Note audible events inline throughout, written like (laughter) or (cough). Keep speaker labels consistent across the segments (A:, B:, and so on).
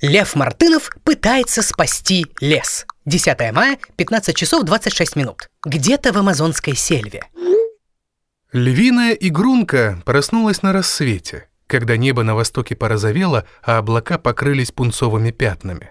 A: Лев Мартынов пытается спасти лес. 10 мая, 15 часов 26 минут. Где-то в амазонской сельве.
B: Львиная игрунка проснулась на рассвете, когда небо на востоке порозовело, а облака покрылись пунцовыми пятнами.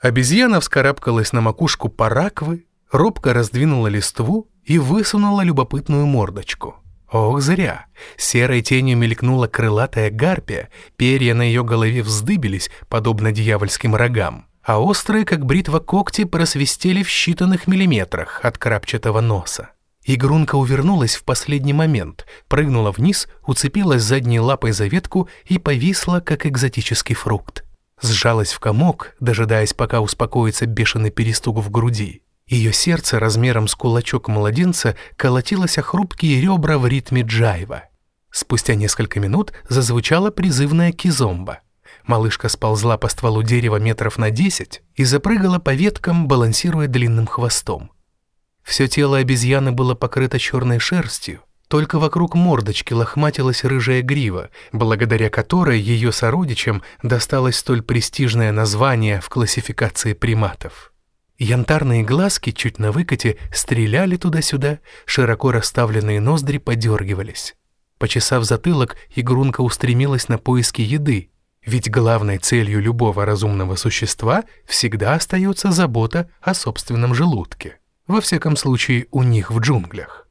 B: Обезьяна вскарабкалась на макушку параквы, робко раздвинула листву и высунула любопытную мордочку. Ох, зря. Серой тенью мелькнула крылатая гарпия, перья на ее голове вздыбились, подобно дьявольским рогам, а острые, как бритва когти, просвистели в считанных миллиметрах от крапчатого носа. Игрунка увернулась в последний момент, прыгнула вниз, уцепилась задней лапой за ветку и повисла, как экзотический фрукт. Сжалась в комок, дожидаясь, пока успокоится бешеный перестук в груди. Ее сердце размером с кулачок младенца колотилось о хрупкие ребра в ритме джайва. Спустя несколько минут зазвучала призывная кизомба. Малышка сползла по стволу дерева метров на десять и запрыгала по веткам, балансируя длинным хвостом. Все тело обезьяны было покрыто черной шерстью, только вокруг мордочки лохматилась рыжая грива, благодаря которой ее сородичам досталось столь престижное название в классификации приматов. Янтарные глазки чуть на выкате стреляли туда-сюда, широко расставленные ноздри подергивались. Почесав затылок, игрунка устремилась на поиски еды, ведь главной целью любого разумного существа всегда остается забота о собственном желудке. Во всяком случае, у них в джунглях.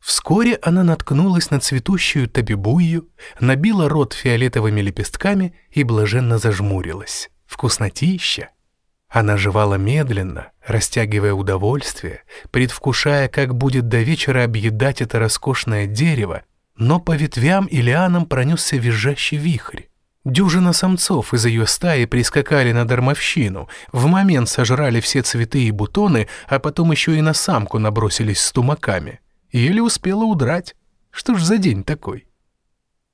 B: Вскоре она наткнулась на цветущую табибую, набила рот фиолетовыми лепестками и блаженно зажмурилась. Вкуснотища! Она жевала медленно, растягивая удовольствие, предвкушая, как будет до вечера объедать это роскошное дерево, но по ветвям и лианам пронесся визжащий вихрь. Дюжина самцов из ее стаи прискакали на дармовщину, в момент сожрали все цветы и бутоны, а потом еще и на самку набросились с тумаками. Еле успела удрать. Что ж за день такой?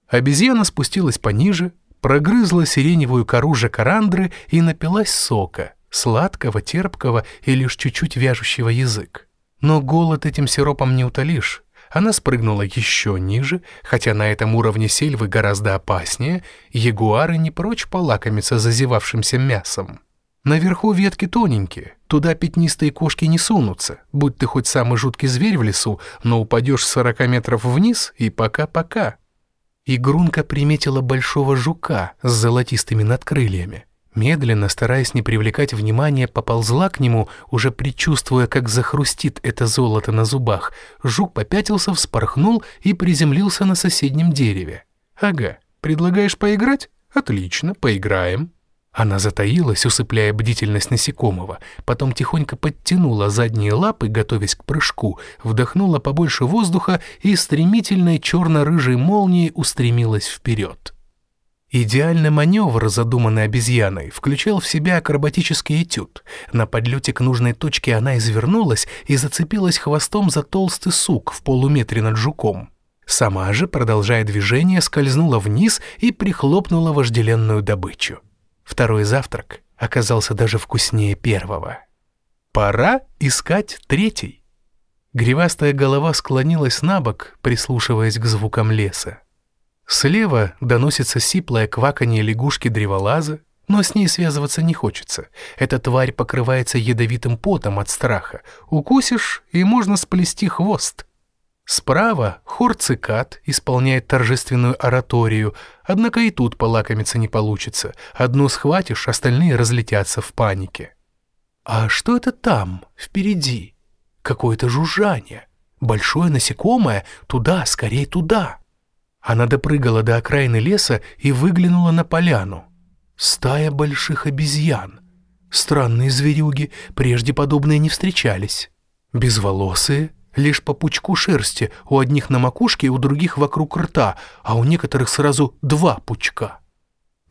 B: Обезьяна спустилась пониже, прогрызла сиреневую кору жакарандры и напилась сока — сладкого, терпкого и лишь чуть-чуть вяжущего язык. Но голод этим сиропом не утолишь. Она спрыгнула еще ниже, хотя на этом уровне сельвы гораздо опаснее, ягуары не прочь полакомиться зазевавшимся мясом. Наверху ветки тоненькие, туда пятнистые кошки не сунутся, будь ты хоть самый жуткий зверь в лесу, но упадешь с 40 метров вниз и пока-пока. Игрунка приметила большого жука с золотистыми надкрыльями. Медленно, стараясь не привлекать внимания, поползла к нему, уже предчувствуя, как захрустит это золото на зубах. Жук попятился, вспорхнул и приземлился на соседнем дереве. «Ага, предлагаешь поиграть? Отлично, поиграем». Она затаилась, усыпляя бдительность насекомого, потом тихонько подтянула задние лапы, готовясь к прыжку, вдохнула побольше воздуха и стремительной черно-рыжей молнией устремилась вперед. Идеальный маневр, задуманный обезьяной, включал в себя акробатический этюд. На подлете к нужной точке она извернулась и зацепилась хвостом за толстый сук в полуметре над жуком. Сама же, продолжая движение, скользнула вниз и прихлопнула вожделенную добычу. Второй завтрак оказался даже вкуснее первого. Пора искать третий. Гривастая голова склонилась на бок, прислушиваясь к звукам леса. Слева доносится сиплое кваканье лягушки-древолаза, но с ней связываться не хочется. Эта тварь покрывается ядовитым потом от страха. Укусишь, и можно сплести хвост. Справа хор цикад исполняет торжественную ораторию, однако и тут полакомиться не получится. Одну схватишь, остальные разлетятся в панике. А что это там, впереди? Какое-то жужжание. Большое насекомое, туда, скорее туда. Она допрыгала до окраины леса и выглянула на поляну. Стая больших обезьян. Странные зверюги, прежде подобные не встречались. Безволосые, лишь по пучку шерсти, у одних на макушке, у других вокруг рта, а у некоторых сразу два пучка.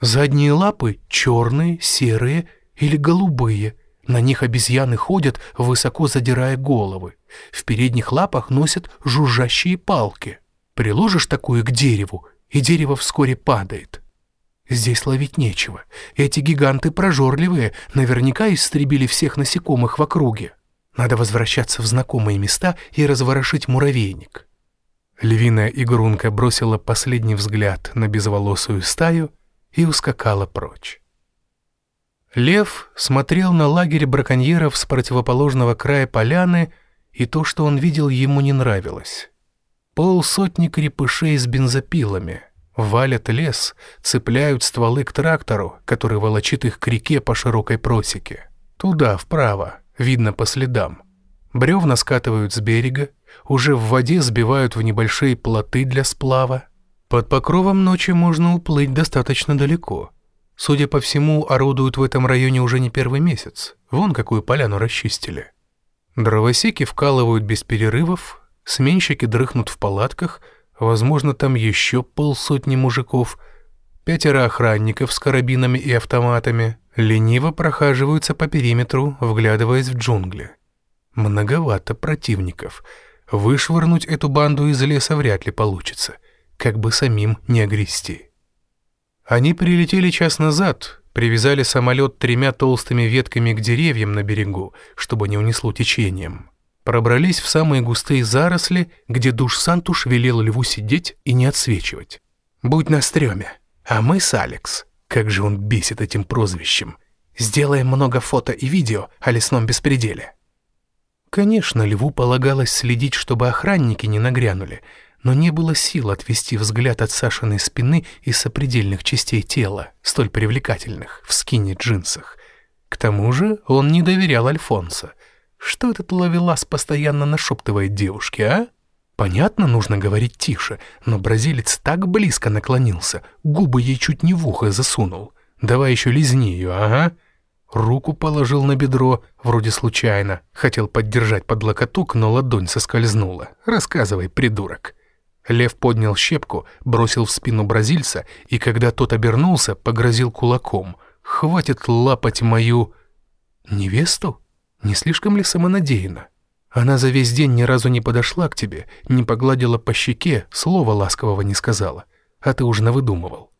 B: Задние лапы черные, серые или голубые. На них обезьяны ходят, высоко задирая головы. В передних лапах носят жужжащие палки. Приложишь такую к дереву, и дерево вскоре падает. Здесь ловить нечего. Эти гиганты прожорливые, наверняка истребили всех насекомых в округе. Надо возвращаться в знакомые места и разворошить муравейник. Львиная игрунка бросила последний взгляд на безволосую стаю и ускакала прочь. Лев смотрел на лагерь браконьеров с противоположного края поляны, и то, что он видел, ему не нравилось. Полсотни крепышей с бензопилами валят лес, цепляют стволы к трактору, который волочит их к реке по широкой просеке. Туда, вправо, видно по следам. Бревна скатывают с берега, уже в воде сбивают в небольшие плоты для сплава. Под покровом ночи можно уплыть достаточно далеко. Судя по всему, орудуют в этом районе уже не первый месяц. Вон какую поляну расчистили. Дровосеки вкалывают без перерывов, сменщики дрыхнут в палатках, возможно, там еще полсотни мужиков, пятеро охранников с карабинами и автоматами лениво прохаживаются по периметру, вглядываясь в джунгли. Многовато противников. Вышвырнуть эту банду из леса вряд ли получится, как бы самим не огрести. Они прилетели час назад, привязали самолет тремя толстыми ветками к деревьям на берегу, чтобы не унесло течением. Пробрались в самые густые заросли, где душ Сантуш велел льву сидеть и не отсвечивать. «Будь на стреме, а мы с Алекс. Как же он бесит этим прозвищем. Сделаем много фото и видео о лесном беспределе». Конечно, льву полагалось следить, чтобы охранники не нагрянули — но не было сил отвести взгляд от Сашиной спины и сопредельных частей тела, столь привлекательных, в скине-джинсах. К тому же он не доверял Альфонсо. Что этот ловелас постоянно нашептывает девушке, а? Понятно, нужно говорить тише, но бразилец так близко наклонился, губы ей чуть не в ухо засунул. Давай еще лизни ее, ага. Руку положил на бедро, вроде случайно. Хотел поддержать под локоток, но ладонь соскользнула. Рассказывай, придурок. Лев поднял щепку, бросил в спину бразильца, и когда тот обернулся, погрозил кулаком. «Хватит лапать мою...» «Невесту? Не слишком ли самонадеянно? Она за весь день ни разу не подошла к тебе, не погладила по щеке, слова ласкового не сказала, а ты уже навыдумывал».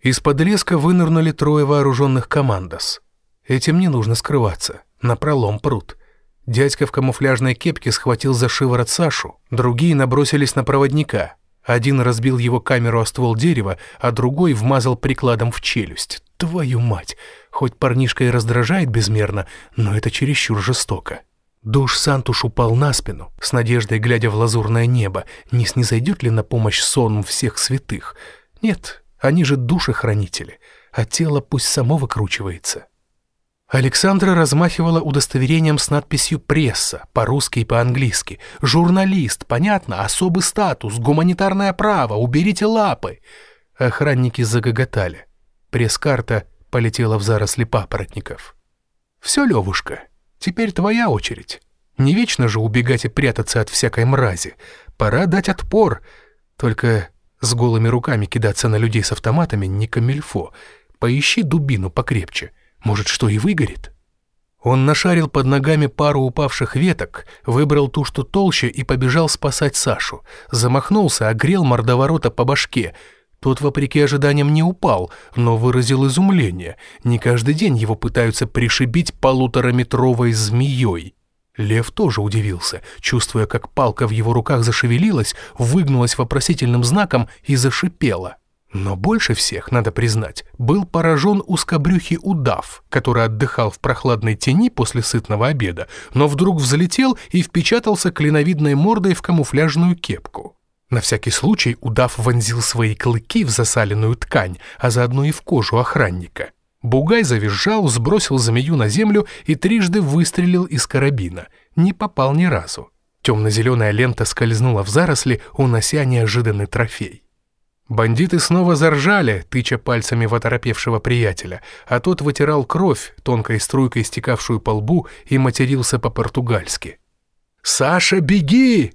B: Из-под леска вынырнули трое вооруженных командос. Этим не нужно скрываться, напролом прут. Дядька в камуфляжной кепке схватил за шиворот Сашу, другие набросились на проводника. Один разбил его камеру о ствол дерева, а другой вмазал прикладом в челюсть. Твою мать! Хоть парнишка и раздражает безмерно, но это чересчур жестоко. Душ Сантуш упал на спину, с надеждой глядя в лазурное небо, не снизойдет ли на помощь сон всех святых. Нет, они же души-хранители, а тело пусть само выкручивается. Александра размахивала удостоверением с надписью «Пресса» по-русски и по-английски. «Журналист, понятно, особый статус, гуманитарное право, уберите лапы». Охранники загоготали. Пресс-карта полетела в заросли папоротников. «Все, Левушка, теперь твоя очередь. Не вечно же убегать и прятаться от всякой мрази. Пора дать отпор. Только с голыми руками кидаться на людей с автоматами не камильфо. Поищи дубину покрепче». Может, что и выгорит? Он нашарил под ногами пару упавших веток, выбрал ту, что толще, и побежал спасать Сашу. Замахнулся, огрел мордоворота по башке. Тот, вопреки ожиданиям, не упал, но выразил изумление. Не каждый день его пытаются пришибить полутораметровой змеей. Лев тоже удивился, чувствуя, как палка в его руках зашевелилась, выгнулась вопросительным знаком и зашипела. Но больше всех, надо признать, был поражен узкобрюхий удав, который отдыхал в прохладной тени после сытного обеда, но вдруг взлетел и впечатался клиновидной мордой в камуфляжную кепку. На всякий случай удав вонзил свои клыки в засаленную ткань, а заодно и в кожу охранника. Бугай завизжал, сбросил змею на землю и трижды выстрелил из карабина. Не попал ни разу. Темно-зеленая лента скользнула в заросли, унося неожиданный трофей. Бандиты снова заржали, тыча пальцами в оторопевшего приятеля, а тот вытирал кровь, тонкой струйкой стекавшую по лбу, и матерился по-португальски. «Саша, беги!»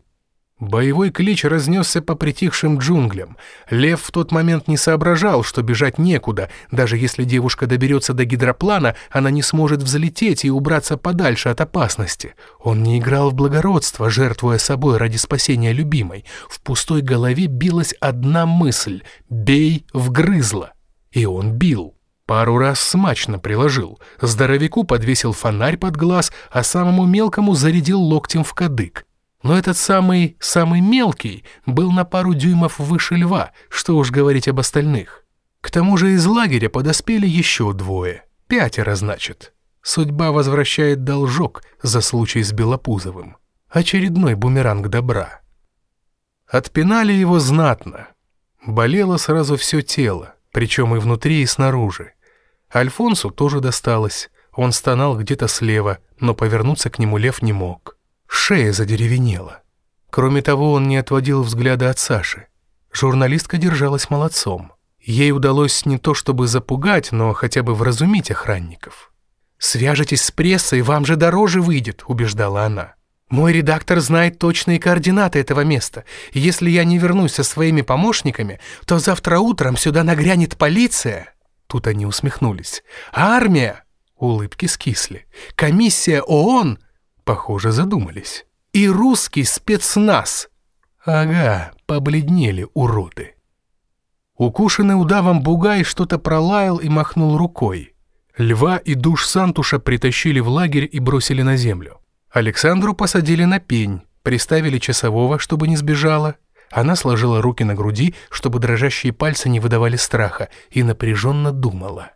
B: Боевой клич разнесся по притихшим джунглям. Лев в тот момент не соображал, что бежать некуда. Даже если девушка доберется до гидроплана, она не сможет взлететь и убраться подальше от опасности. Он не играл в благородство, жертвуя собой ради спасения любимой. В пустой голове билась одна мысль — «бей вгрызло». И он бил. Пару раз смачно приложил. Здоровяку подвесил фонарь под глаз, а самому мелкому зарядил локтем в кадык. Но этот самый, самый мелкий был на пару дюймов выше льва, что уж говорить об остальных. К тому же из лагеря подоспели еще двое. Пятеро, значит. Судьба возвращает должок за случай с Белопузовым. Очередной бумеранг добра. Отпинали его знатно. Болело сразу все тело, причем и внутри, и снаружи. Альфонсу тоже досталось. Он стонал где-то слева, но повернуться к нему лев не мог. Шея задеревенела. Кроме того, он не отводил взгляда от Саши. Журналистка держалась молодцом. Ей удалось не то чтобы запугать, но хотя бы вразумить охранников. «Свяжетесь с прессой, вам же дороже выйдет», — убеждала она. «Мой редактор знает точные координаты этого места, если я не вернусь со своими помощниками, то завтра утром сюда нагрянет полиция». Тут они усмехнулись. «Армия!» Улыбки скисли. «Комиссия ООН!» Похоже, задумались. «И русский спецназ!» Ага, побледнели уроды. Укушенный удавом бугай что-то пролаял и махнул рукой. Льва и душ Сантуша притащили в лагерь и бросили на землю. Александру посадили на пень, приставили часового, чтобы не сбежала. Она сложила руки на груди, чтобы дрожащие пальцы не выдавали страха, и напряженно думала.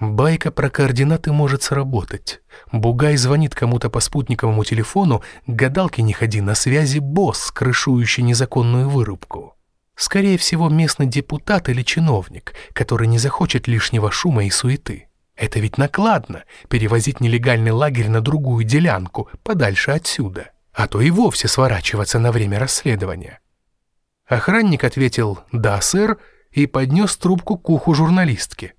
B: Байка про координаты может сработать. Бугай звонит кому-то по спутниковому телефону, к гадалке не ходи, на связи босс, крышующий незаконную вырубку. Скорее всего, местный депутат или чиновник, который не захочет лишнего шума и суеты. Это ведь накладно — перевозить нелегальный лагерь на другую делянку, подальше отсюда, а то и вовсе сворачиваться на время расследования. Охранник ответил «Да, сэр» и поднес трубку к уху журналистки.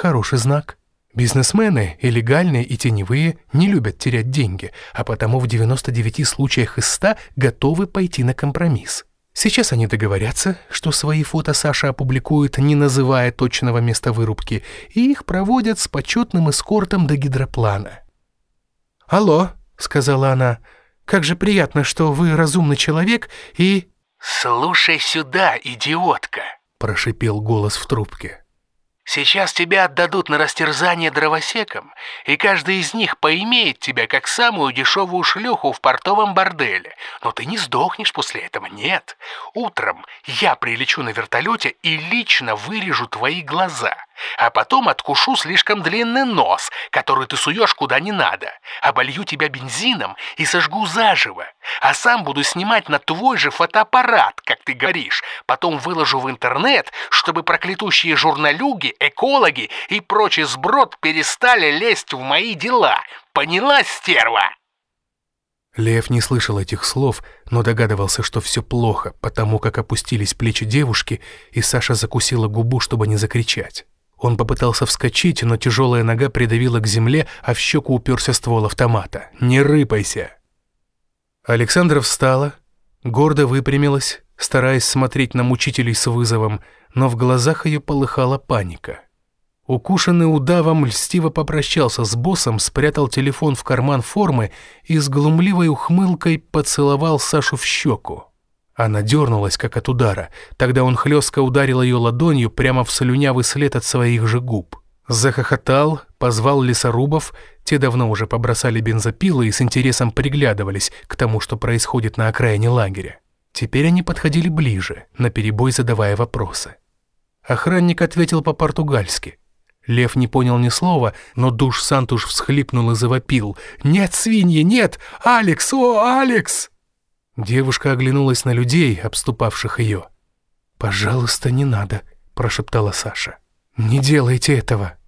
B: Хороший знак. Бизнесмены, и легальные, и теневые, не любят терять деньги, а потому в 99 случаях из 100 готовы пойти на компромисс. Сейчас они договорятся, что свои фото Саша опубликует, не называя точного места вырубки, и их проводят с почетным эскортом до гидроплана. «Алло», — сказала она, — «как же приятно, что вы разумный человек и...»
A: «Слушай сюда, идиотка», — прошипел голос в трубке. Сейчас тебя отдадут на растерзание дровосекам, и каждый из них поимеет тебя как самую дешевую шлюху в портовом борделе. Но ты не сдохнешь после этого, нет. Утром я прилечу на вертолете и лично вырежу твои глаза, а потом откушу слишком длинный нос, который ты суешь куда не надо, оболью тебя бензином и сожгу заживо, а сам буду снимать на твой же фотоаппарат, как ты говоришь, потом выложу в интернет, чтобы проклятущие журналюги, экологи и прочий сброд перестали лезть в мои дела. Поняла, стерва?»
B: Лев не слышал этих слов, но догадывался, что все плохо, потому как опустились плечи девушки, и Саша закусила губу, чтобы не закричать. Он попытался вскочить, но тяжелая нога придавила к земле, а в щеку уперся ствол автомата. «Не рыпайся!» Александра встала, гордо выпрямилась, стараясь смотреть на мучителей с вызовом, но в глазах ее полыхала паника. Укушенный удавом льстиво попрощался с боссом, спрятал телефон в карман формы и с глумливой ухмылкой поцеловал Сашу в щеку. Она дернулась, как от удара. Тогда он хлестко ударил ее ладонью прямо в слюнявый след от своих же губ. Захохотал, позвал лесорубов, те давно уже побросали бензопилы и с интересом приглядывались к тому, что происходит на окраине лагеря. Теперь они подходили ближе, наперебой задавая вопросы. Охранник ответил по-португальски. Лев не понял ни слова, но душ Сантуш всхлипнул и завопил. «Нет, свиньи, нет! Алекс, о, Алекс!» Девушка оглянулась на людей, обступавших ее. «Пожалуйста, не надо», — прошептала Саша. «Не делайте этого».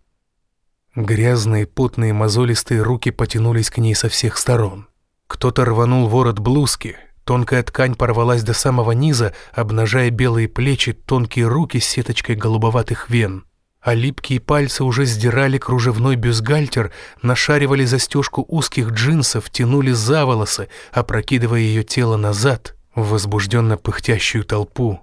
B: Грязные, потные, мозолистые руки потянулись к ней со всех сторон. Кто-то рванул ворот блузки, тонкая ткань порвалась до самого низа, обнажая белые плечи, тонкие руки с сеточкой голубоватых вен — а липкие пальцы уже сдирали кружевной бюстгальтер, нашаривали застежку узких джинсов, тянули за волосы, опрокидывая ее тело назад в возбужденно пыхтящую толпу.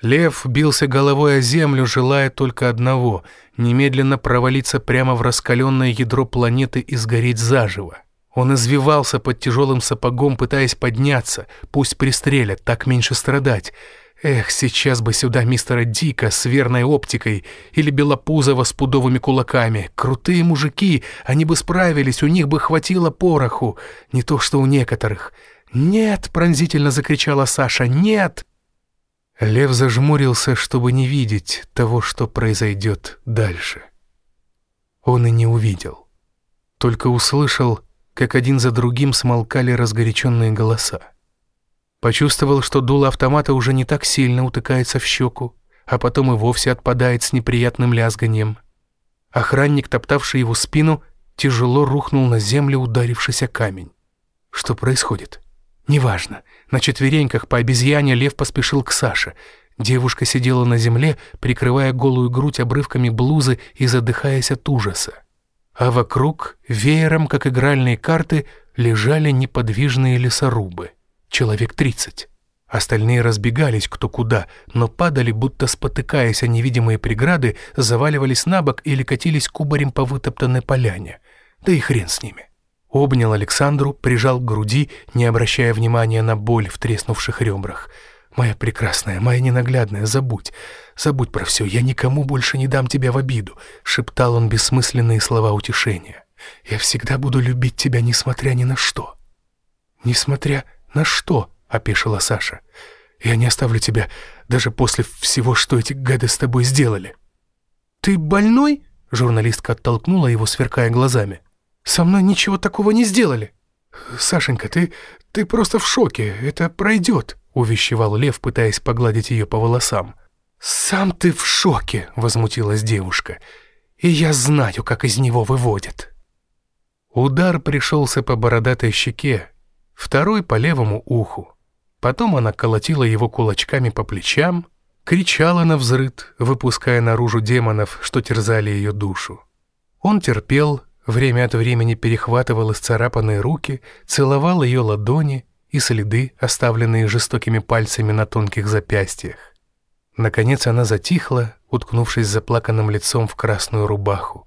B: Лев бился головой о землю, желая только одного — немедленно провалиться прямо в раскаленное ядро планеты и сгореть заживо. Он извивался под тяжелым сапогом, пытаясь подняться, пусть пристрелят, так меньше страдать — Эх, сейчас бы сюда мистера Дика с верной оптикой или Белопузова с пудовыми кулаками. Крутые мужики, они бы справились, у них бы хватило пороху. Не то что у некоторых. «Нет!» — пронзительно закричала Саша. «Нет!» Лев зажмурился, чтобы не видеть того, что произойдет дальше. он и не увидел. Только услышал, как один за другим смолкали разгоряченные голоса. Почувствовал, что дуло автомата уже не так сильно утыкается в щеку, а потом и вовсе отпадает с неприятным лязганием. Охранник, топтавший его спину, тяжело рухнул на землю, ударившись о камень. Что происходит? Неважно. На четвереньках по обезьяне лев поспешил к Саше. Девушка сидела на земле, прикрывая голую грудь обрывками блузы и задыхаясь от ужаса. А вокруг, веером, как игральные карты, лежали неподвижные лесорубы. Человек тридцать. Остальные разбегались кто куда, но падали, будто спотыкаясь о невидимые преграды, заваливались на бок или катились кубарем по вытоптанной поляне. Да и хрен с ними. Обнял Александру, прижал к груди, не обращая внимания на боль в треснувших ребрах. «Моя прекрасная, моя ненаглядная, забудь. Забудь про все, я никому больше не дам тебя в обиду», — шептал он бессмысленные слова утешения. «Я всегда буду любить тебя, несмотря ни на что». «Несмотря на что?» — опешила Саша. «Я не оставлю тебя даже после всего, что эти гады с тобой сделали». «Ты больной?» — журналистка оттолкнула его, сверкая глазами. «Со мной ничего такого не сделали». «Сашенька, ты, ты просто в шоке, это пройдет», — увещевал Лев, пытаясь погладить ее по волосам. «Сам ты в шоке», — возмутилась девушка. «И я знаю, как из него выводят». Удар пришелся по бородатой щеке, второй по левому уху. Потом она колотила его кулачками по плечам, кричала на взрыд, выпуская наружу демонов, что терзали ее душу. Он терпел, время от времени перехватывал исцарапанные руки, целовал ее ладони и следы, оставленные жестокими пальцами на тонких запястьях. Наконец она затихла, уткнувшись заплаканным лицом в красную рубаху.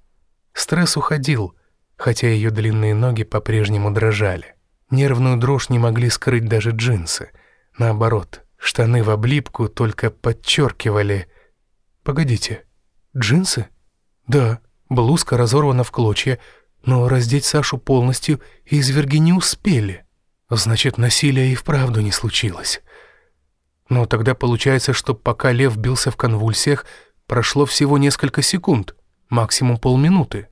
B: Стресс уходил, хотя ее длинные ноги по-прежнему дрожали. Нервную дрожь не могли скрыть даже джинсы — Наоборот, штаны в облипку только подчеркивали... Погодите, джинсы? Да, блузка разорвана в клочья, но раздеть Сашу полностью изверги не успели. Значит, насилия и вправду не случилось. Но тогда получается, что пока лев бился в конвульсиях, прошло всего несколько секунд, максимум полминуты.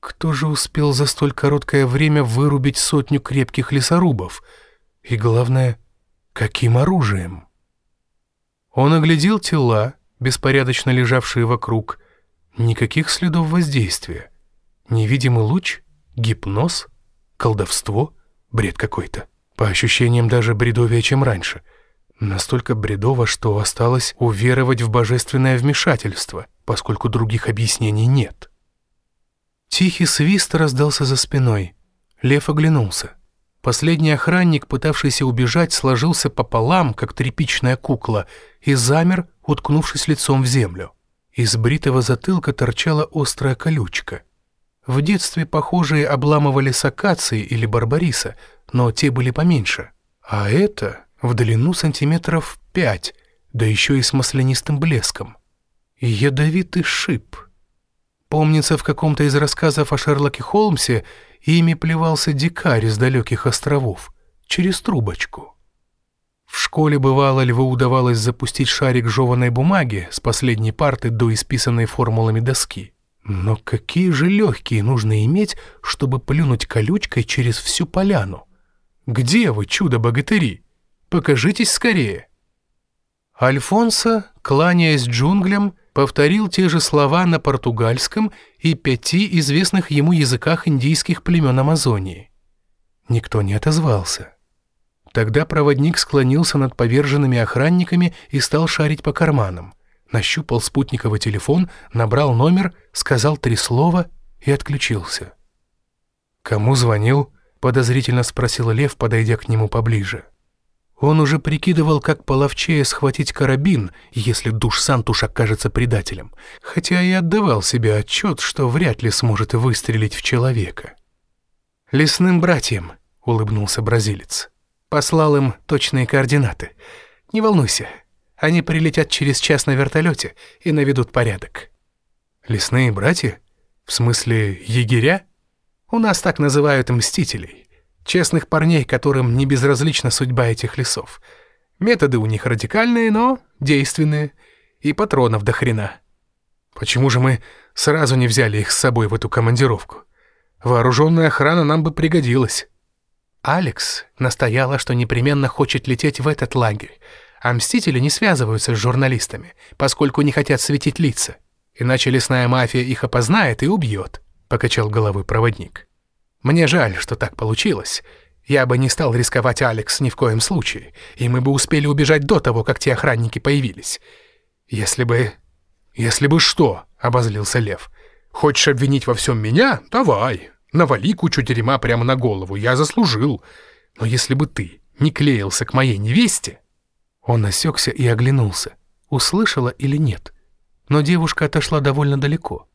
B: Кто же успел за столь короткое время вырубить сотню крепких лесорубов? И главное, Каким оружием? Он оглядел тела, беспорядочно лежавшие вокруг. Никаких следов воздействия. Невидимый луч, гипноз, колдовство, бред какой-то. По ощущениям даже бредовее, чем раньше. Настолько бредово, что осталось уверовать в божественное вмешательство, поскольку других объяснений нет. Тихий свист раздался за спиной. Лев оглянулся. Последний охранник, пытавшийся убежать, сложился пополам, как тряпичная кукла, и замер, уткнувшись лицом в землю. Из бритого затылка торчала острая колючка. В детстве похожие обламывали сакации или барбариса, но те были поменьше. А это в длину сантиметров пять, да еще и с маслянистым блеском. Ядовитый шип. Помнится, в каком-то из рассказов о Шерлоке Холмсе Ими плевался дикарь из далеких островов, через трубочку. В школе бывало льву удавалось запустить шарик жеваной бумаги с последней парты до исписанной формулами доски. Но какие же легкие нужно иметь, чтобы плюнуть колючкой через всю поляну? Где вы, чудо-богатыри? Покажитесь скорее. Альфонсо, кланяясь джунглям, повторил те же слова на португальском и пяти известных ему языках индийских племен Амазонии. Никто не отозвался. Тогда проводник склонился над поверженными охранниками и стал шарить по карманам. Нащупал спутниковый телефон, набрал номер, сказал три слова и отключился. «Кому звонил?» — подозрительно спросил Лев, подойдя к нему поближе. Он уже прикидывал, как половчее схватить карабин, если душ Сантуш окажется предателем, хотя и отдавал себе отчет, что вряд ли сможет выстрелить в человека. «Лесным братьям», — улыбнулся бразилец. «Послал им точные координаты. Не волнуйся, они прилетят через час на вертолете и наведут порядок». «Лесные братья? В смысле егеря?» «У нас так называют мстителей». Честных парней, которым не безразлична судьба этих лесов. Методы у них радикальные, но действенные. И патронов до хрена. Почему же мы сразу не взяли их с собой в эту командировку? Вооруженная охрана нам бы пригодилась. Алекс настояла, что непременно хочет лететь в этот лагерь, а мстители не связываются с журналистами, поскольку не хотят светить лица. Иначе лесная мафия их опознает и убьет», — покачал головой проводник. «Мне жаль, что так получилось. Я бы не стал рисковать Алекс ни в коем случае, и мы бы успели убежать до того, как те охранники появились. Если бы... Если бы что, — обозлился Лев. Хочешь обвинить во всем меня? Давай. Навали кучу дерьма прямо на голову, я заслужил. Но если бы ты не клеился к моей невесте... Он осекся и оглянулся. Услышала или нет? Но девушка отошла довольно далеко.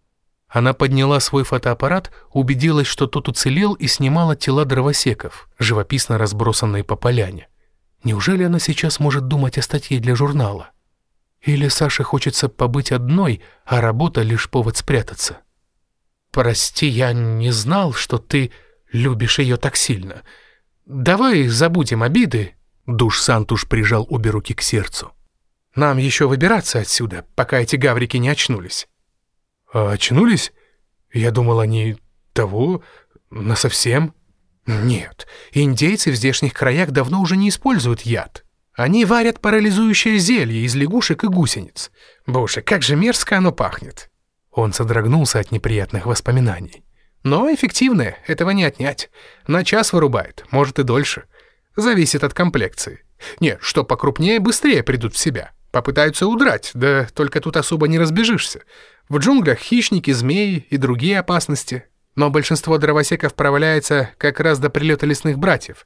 B: Она подняла свой фотоаппарат, убедилась, что тот уцелел и снимала тела дровосеков, живописно разбросанные по поляне. Неужели она сейчас может думать о статье для журнала? Или Саше хочется побыть одной, а работа лишь повод спрятаться? «Прости, я не знал, что ты любишь ее так сильно. Давай забудем обиды». Душ Сантуш прижал обе руки к сердцу. «Нам еще выбираться отсюда, пока эти гаврики не очнулись». «А очнулись? Я думал, они того... насовсем?» «Нет, индейцы в здешних краях давно уже не используют яд. Они варят парализующее зелье из лягушек и гусениц. Боже, как же мерзко оно пахнет!» Он содрогнулся от неприятных воспоминаний. «Но эффективное, этого не отнять. На час вырубает, может и дольше. Зависит от комплекции. Нет, что покрупнее, быстрее придут в себя. Попытаются удрать, да только тут особо не разбежишься. В джунглях хищники, змеи и другие опасности. Но большинство дровосеков проваляется как раз до прилета лесных братьев,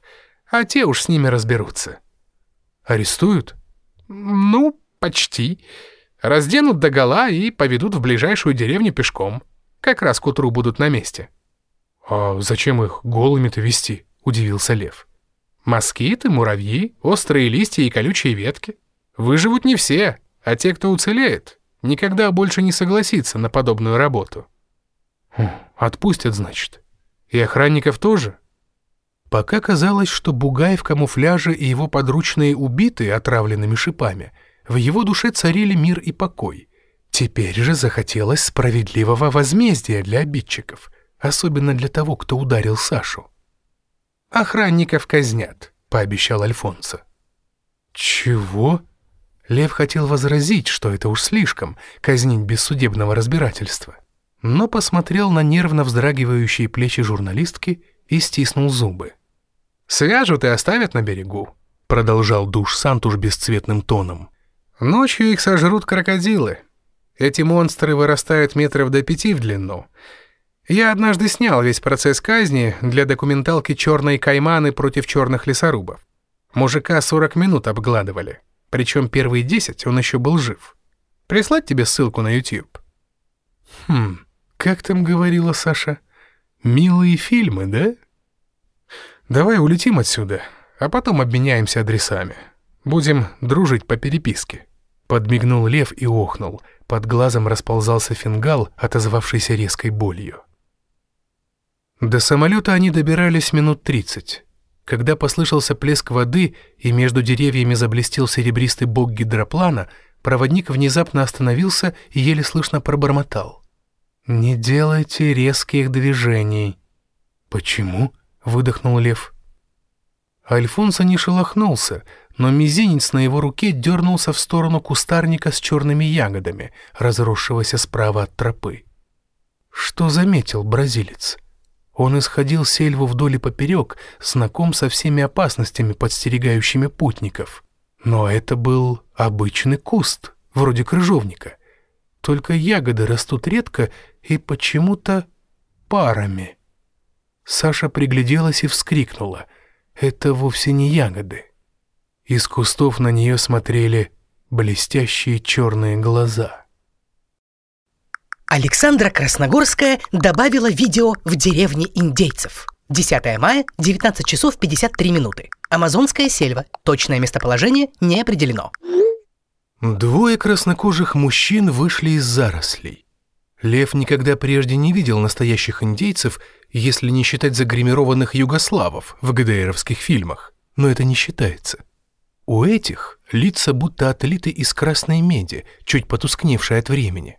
B: а те уж с ними разберутся. Арестуют? Ну, почти. Разденут догола и поведут в ближайшую деревню пешком. Как раз к утру будут на месте. А зачем их голыми-то вести? Удивился Лев. Москиты, муравьи, острые листья и колючие ветки. Выживут не все, а те, кто уцелеет, никогда больше не согласится на подобную работу. Хм, отпустят, значит. И охранников тоже? Пока казалось, что Бугай в камуфляже и его подручные убиты отравленными шипами, в его душе царили мир и покой. Теперь же захотелось справедливого возмездия для обидчиков, особенно для того, кто ударил Сашу. «Охранников казнят», — пообещал Альфонсо. «Чего?» Лев хотел возразить, что это уж слишком, казнить без судебного разбирательства, но посмотрел на нервно вздрагивающие плечи журналистки и стиснул зубы. «Свяжут и оставят на берегу», — продолжал душ Сантуш бесцветным тоном. «Ночью их сожрут крокодилы. Эти монстры вырастают метров до пяти в длину. Я однажды снял весь процесс казни для документалки «Черные кайманы против черных лесорубов». Мужика 40 минут обгладывали. Причем первые 10 он еще был жив. Прислать тебе ссылку на YouTube? Хм, как там говорила Саша? Милые фильмы, да? Давай улетим отсюда, а потом обменяемся адресами. Будем дружить по переписке. Подмигнул лев и охнул. Под глазом расползался фингал, отозвавшийся резкой болью. До самолета они добирались минут тридцать. Когда послышался плеск воды и между деревьями заблестел серебристый бок гидроплана, проводник внезапно остановился и еле слышно пробормотал. «Не делайте резких движений». «Почему?» — выдохнул Лев. Альфонсо не шелохнулся, но мизинец на его руке дернулся в сторону кустарника с черными ягодами, разросшегося справа от тропы. Что заметил бразилец? Он исходил сельву вдоль и поперек, знаком со всеми опасностями, подстерегающими путников. Но это был обычный куст, вроде крыжовника. Только ягоды растут редко и почему-то парами. Саша пригляделась и вскрикнула. Это вовсе не ягоды. Из кустов на нее смотрели блестящие черные глаза.
C: Александра Красногорская добавила видео в деревне индейцев. 10 мая, 19 часов 53 минуты. Амазонская сельва. Точное местоположение не определено.
B: Двое краснокожих мужчин вышли из зарослей. Лев никогда прежде не видел настоящих индейцев, если не считать загримированных югославов в ГДРовских фильмах. Но это не считается. У этих лица будто отлиты из красной меди, чуть потускневшей от времени.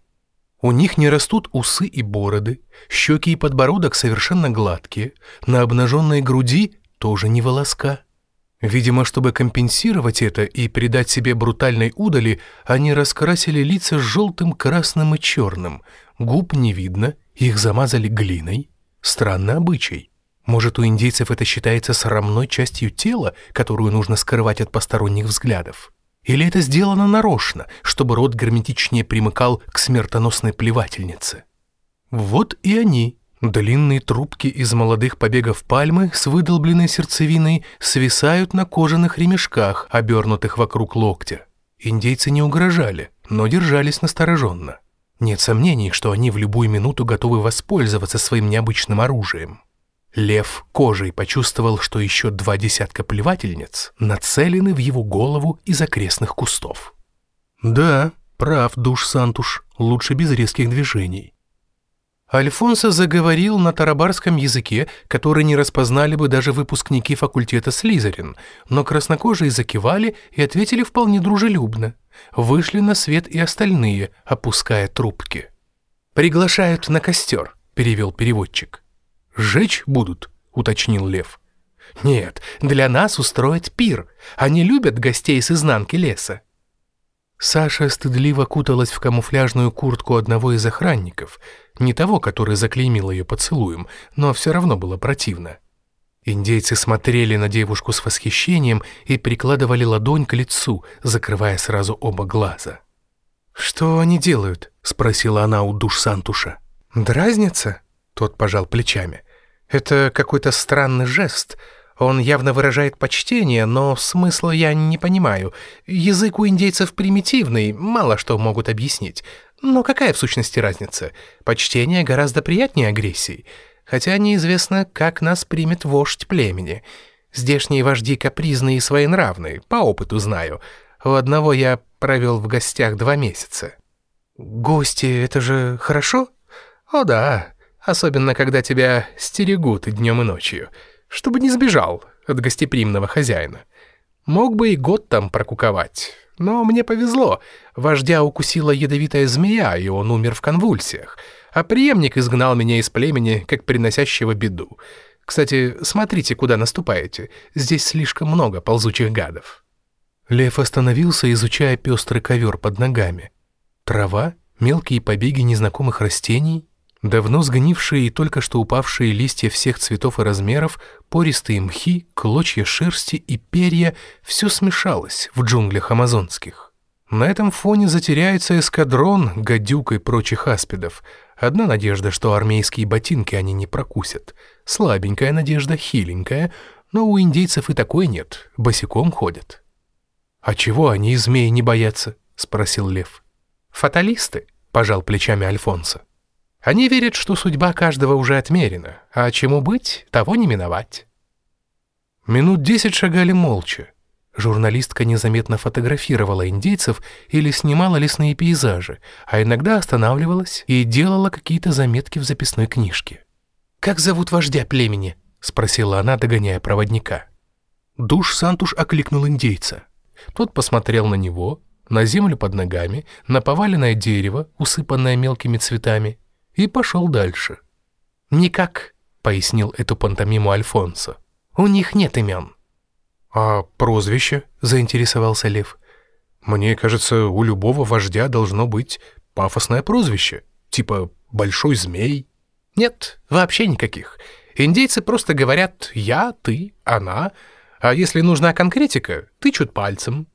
B: У них не растут усы и бороды, щеки и подбородок совершенно гладкие, на обнаженной груди тоже не волоска. Видимо, чтобы компенсировать это и придать себе брутальной удали, они раскрасили лица желтым, красным и черным. Губ не видно, их замазали глиной. Странный обычай. Может, у индейцев это считается срамной частью тела, которую нужно скрывать от посторонних взглядов? Или это сделано нарочно, чтобы рот герметичнее примыкал к смертоносной плевательнице? Вот и они, длинные трубки из молодых побегов пальмы с выдолбленной сердцевиной, свисают на кожаных ремешках, обернутых вокруг локтя. Индейцы не угрожали, но держались настороженно. Нет сомнений, что они в любую минуту готовы воспользоваться своим необычным оружием. Лев кожей почувствовал, что еще два десятка плевательниц нацелены в его голову из окрестных кустов. «Да, прав, душ Сантуш, лучше без резких движений». Альфонсо заговорил на тарабарском языке, который не распознали бы даже выпускники факультета Слизерин, но краснокожие закивали и ответили вполне дружелюбно. Вышли на свет и остальные, опуская трубки. «Приглашают на костер», — перевел переводчик. «Жечь будут?» — уточнил Лев. «Нет, для нас устроят пир. Они любят гостей с изнанки леса». Саша стыдливо куталась в камуфляжную куртку одного из охранников, не того, который заклеймил ее поцелуем, но все равно было противно. Индейцы смотрели на девушку с восхищением и прикладывали ладонь к лицу, закрывая сразу оба глаза. «Что они делают?» — спросила она у душ Сантуша. «Дразнятся?» — тот пожал плечами. Это какой-то странный жест. Он явно выражает почтение, но смысла я не понимаю. Язык у индейцев примитивный, мало что могут объяснить. Но какая в сущности разница? Почтение гораздо приятнее агрессии. Хотя неизвестно, как нас примет вождь племени. Здешние вожди капризные и своенравные, по опыту знаю. У одного я провел в гостях два месяца. Гости — это же хорошо? О да, особенно когда тебя стерегут и днем, и ночью, чтобы не сбежал от гостеприимного хозяина. Мог бы и год там прокуковать, но мне повезло. Вождя укусила ядовитая змея, и он умер в конвульсиях, а преемник изгнал меня из племени, как приносящего беду. Кстати, смотрите, куда наступаете. Здесь слишком много ползучих гадов». Лев остановился, изучая пестрый ковер под ногами. Трава, мелкие побеги незнакомых растений — Давно сгнившие и только что упавшие листья всех цветов и размеров, пористые мхи, клочья шерсти и перья — все смешалось в джунглях амазонских. На этом фоне затеряется эскадрон, гадюк и прочих аспидов. Одна надежда, что армейские ботинки они не прокусят. Слабенькая надежда, хиленькая, но у индейцев и такой нет, босиком ходят. «А чего они и змеи не боятся?» — спросил Лев. «Фаталисты», — пожал плечами Альфонсо. Они верят, что судьба каждого уже отмерена, а чему быть, того не миновать. Минут десять шагали молча. Журналистка незаметно фотографировала индейцев или снимала лесные пейзажи, а иногда останавливалась и делала какие-то заметки в записной книжке. «Как зовут вождя племени?» — спросила она, догоняя проводника. Душ Сантуш окликнул индейца. Тот посмотрел на него, на землю под ногами, на поваленное дерево, усыпанное мелкими цветами, и пошел дальше. «Никак», — пояснил эту пантомиму Альфонсо. «У них нет имен». «А прозвище?» — заинтересовался Лев. «Мне кажется, у любого вождя должно быть пафосное прозвище, типа «Большой змей». «Нет, вообще никаких. Индейцы просто говорят «я», «ты», «она», а если нужна конкретика, тычут пальцем».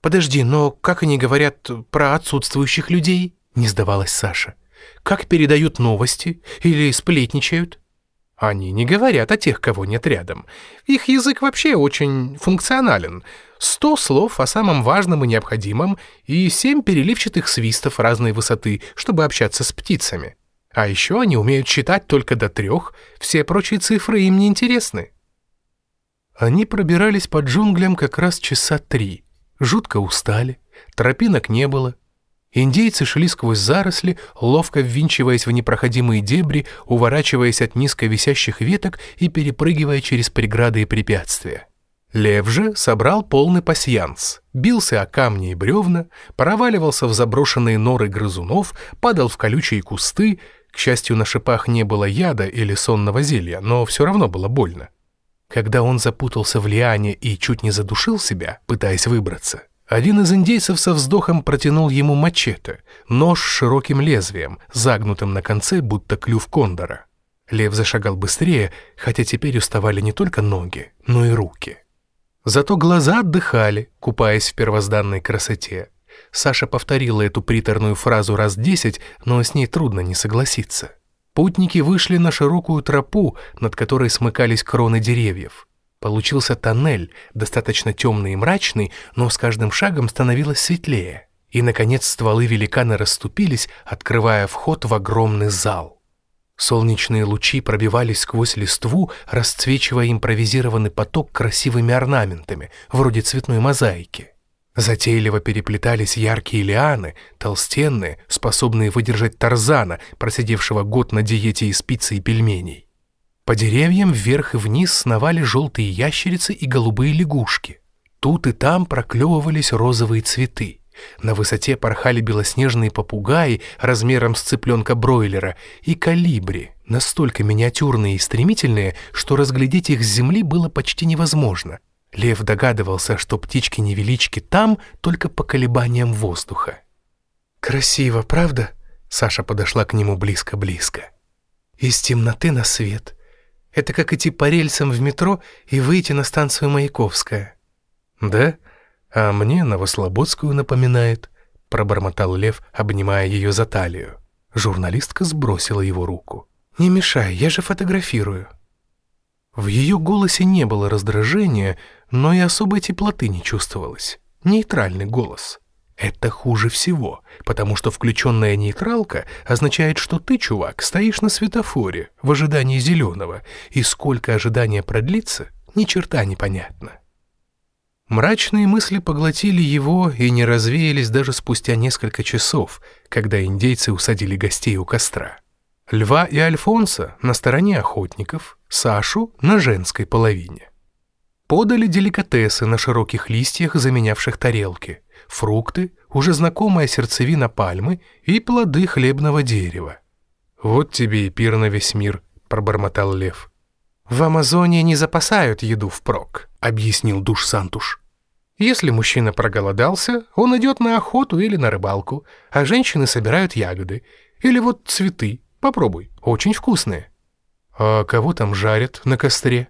B: «Подожди, но как они говорят про отсутствующих людей?» — не сдавалась Саша. Как передают новости или сплетничают? Они не говорят о тех, кого нет рядом. Их язык вообще очень функционален. Сто слов о самом важном и необходимом и семь переливчатых свистов разной высоты, чтобы общаться с птицами. А еще они умеют считать только до трех, все прочие цифры им не интересны. Они пробирались по джунглям как раз часа три. Жутко устали, тропинок не было, Индейцы шли сквозь заросли, ловко ввинчиваясь в непроходимые дебри, уворачиваясь от низко висящих веток и перепрыгивая через преграды и препятствия. Лев же собрал полный пасьянс, бился о камни и бревна, проваливался в заброшенные норы грызунов, падал в колючие кусты, к счастью, на шипах не было яда или сонного зелья, но все равно было больно. Когда он запутался в лиане и чуть не задушил себя, пытаясь выбраться, один из индейцев со вздохом протянул ему мачете, нож с широким лезвием, загнутым на конце, будто клюв кондора. Лев зашагал быстрее, хотя теперь уставали не только ноги, но и руки. Зато глаза отдыхали, купаясь в первозданной красоте. Саша повторила эту приторную фразу раз десять, но с ней трудно не согласиться. Путники вышли на широкую тропу, над которой смыкались кроны деревьев. Получился тоннель, достаточно темный и мрачный, но с каждым шагом становилось светлее. И, наконец, стволы великана расступились, открывая вход в огромный зал. Солнечные лучи пробивались сквозь листву, расцвечивая импровизированный поток красивыми орнаментами, вроде цветной мозаики. Затейливо переплетались яркие лианы, толстенные, способные выдержать Тарзана, просидевшего год на диете из пиццы и пельменей. По деревьям вверх и вниз сновали желтые ящерицы и голубые лягушки. Тут и там проклевывались розовые цветы. На высоте порхали белоснежные попугаи размером с цыпленка-бройлера и калибри, настолько миниатюрные и стремительные, что разглядеть их с земли было почти невозможно — Лев догадывался, что птички-невелички там только по колебаниям воздуха. «Красиво, правда?» Саша подошла к нему близко-близко. «Из темноты на свет. Это как идти по рельсам в метро и выйти на станцию Маяковская». «Да? А мне Новослободскую напоминает», — пробормотал Лев, обнимая ее за талию. Журналистка сбросила его руку. «Не мешай, я же фотографирую». В ее голосе не было раздражения, но и особой теплоты не чувствовалось. Нейтральный голос. Это хуже всего, потому что включенная нейтралка означает, что ты, чувак, стоишь на светофоре в ожидании зеленого, и сколько ожидания продлится, ни черта непонятно. Мрачные мысли поглотили его и не развеялись даже спустя несколько часов, когда индейцы усадили гостей у костра. Льва и Альфонса на стороне охотников, Сашу на женской половине. Подали деликатесы на широких листьях, заменявших тарелки, фрукты, уже знакомая сердцевина пальмы и плоды хлебного дерева. «Вот тебе и пир на весь мир», — пробормотал лев. «В Амазонии не запасают еду впрок», — объяснил душ Сантуш. «Если мужчина проголодался, он идет на охоту или на рыбалку, а женщины собирают ягоды. Или вот цветы, Попробуй, очень вкусные». «А кого там жарят на костре?»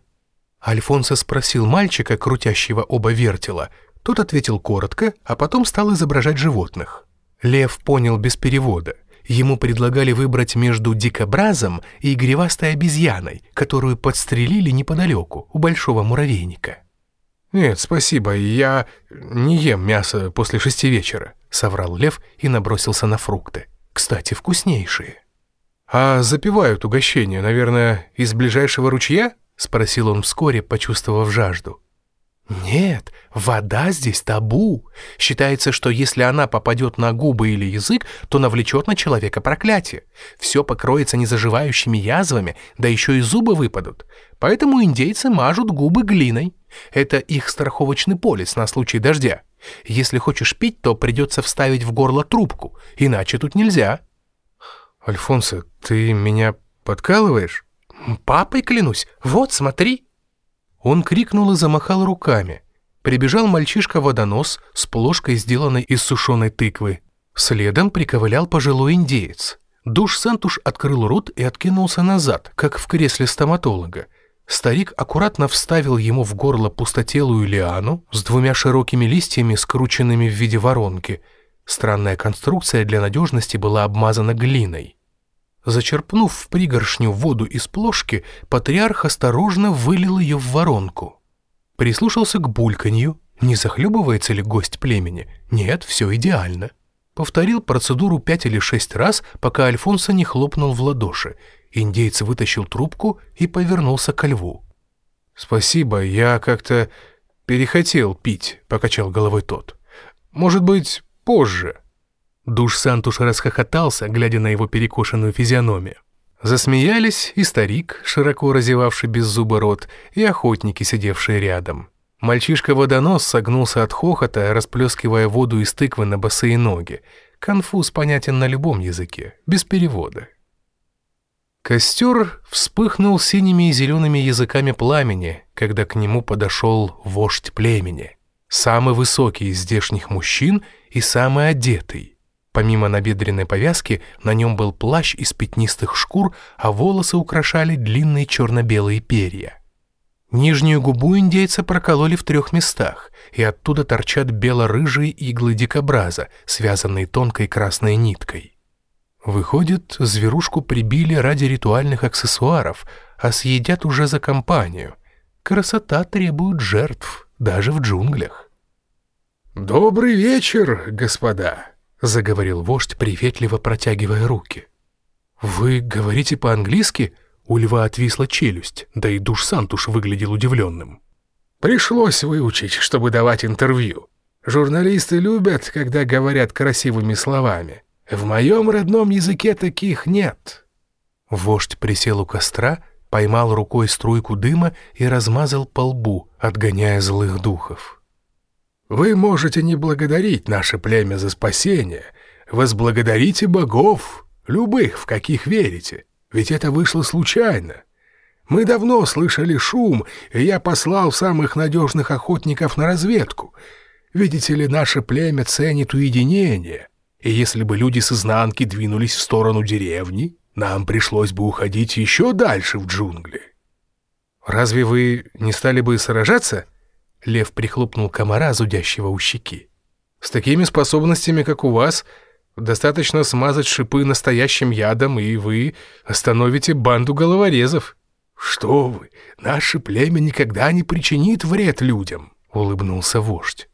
B: Альфонсо спросил мальчика, крутящего оба вертела. Тот ответил коротко, а потом стал изображать животных. Лев понял без перевода. Ему предлагали выбрать между дикобразом и гривастой обезьяной, которую подстрелили неподалеку, у большого муравейника. «Нет, спасибо, я не ем мясо после шести вечера», — соврал Лев и набросился на фрукты. «Кстати, вкуснейшие». «А запивают угощение, наверное, из ближайшего ручья?» — спросил он вскоре, почувствовав жажду. «Нет, вода здесь табу. Считается, что если она попадет на губы или язык, то навлечет на человека проклятие. Все покроется незаживающими язвами, да еще и зубы выпадут. Поэтому индейцы мажут губы глиной. Это их страховочный полис на случай дождя. Если хочешь пить, то придется вставить в горло трубку, иначе тут нельзя». «Альфонсо, ты меня подкалываешь?» «Папой клянусь, вот, смотри!» Он крикнул и замахал руками. Прибежал мальчишка-водонос с плошкой, сделанной из сушеной тыквы. Следом приковылял пожилой индеец. Душ Сантуш открыл рот и откинулся назад, как в кресле стоматолога. Старик аккуратно вставил ему в горло пустотелую лиану с двумя широкими листьями, скрученными в виде воронки – Странная конструкция для надежности была обмазана глиной. Зачерпнув в пригоршню воду из плошки, патриарх осторожно вылил ее в воронку. Прислушался к бульканью, не захлебывается ли гость племени. Нет, все идеально. Повторил процедуру пять или шесть раз, пока Альфонсо не хлопнул в ладоши. Индейец вытащил трубку и повернулся ко льву. «Спасибо, я как-то перехотел пить», — покачал головой тот. «Может быть, позже». Душ Сантуш расхохотался, глядя на его перекошенную физиономию. Засмеялись и старик, широко разевавший без зуба рот, и охотники, сидевшие рядом. Мальчишка-водонос согнулся от хохота, расплескивая воду из тыквы на босые ноги. Конфуз понятен на любом языке, без перевода. Костер вспыхнул синими и зелеными языками пламени, когда к нему подошел вождь племени, самый высокий из здешних мужчин и самый одетый. Помимо набедренной повязки, на нем был плащ из пятнистых шкур, а волосы украшали длинные черно-белые перья. Нижнюю губу индейца прокололи в трех местах, и оттуда торчат бело-рыжие иглы дикобраза, связанные тонкой красной ниткой. Выходит, зверушку прибили ради ритуальных аксессуаров, а съедят уже за компанию. Красота требует жертв, даже в джунглях.
A: «Добрый вечер, господа», —
B: заговорил вождь, приветливо протягивая руки. «Вы говорите по-английски?» У льва отвисла челюсть, да и душ Сантуш выглядел удивленным.
A: «Пришлось выучить, чтобы давать интервью. Журналисты любят, когда говорят красивыми словами. В моем родном языке таких нет».
B: Вождь присел у костра, поймал рукой струйку дыма и размазал по лбу, отгоняя злых духов.
A: «Вы можете не благодарить наше племя за спасение. Возблагодарите богов, любых, в каких верите. Ведь это вышло случайно. Мы давно слышали шум, и я послал самых надежных охотников на разведку. Видите ли, наше племя ценит уединение, и если бы люди с изнанки двинулись в сторону деревни, нам пришлось бы уходить еще дальше в джунгли.
B: «Разве вы не стали бы сражаться?» Лев прихлопнул комара, зудящего у щеки. «С такими способностями, как у вас, Достаточно смазать шипы настоящим ядом, и вы остановите банду головорезов».
A: «Что вы, наше племя никогда не причинит вред людям», — улыбнулся вождь.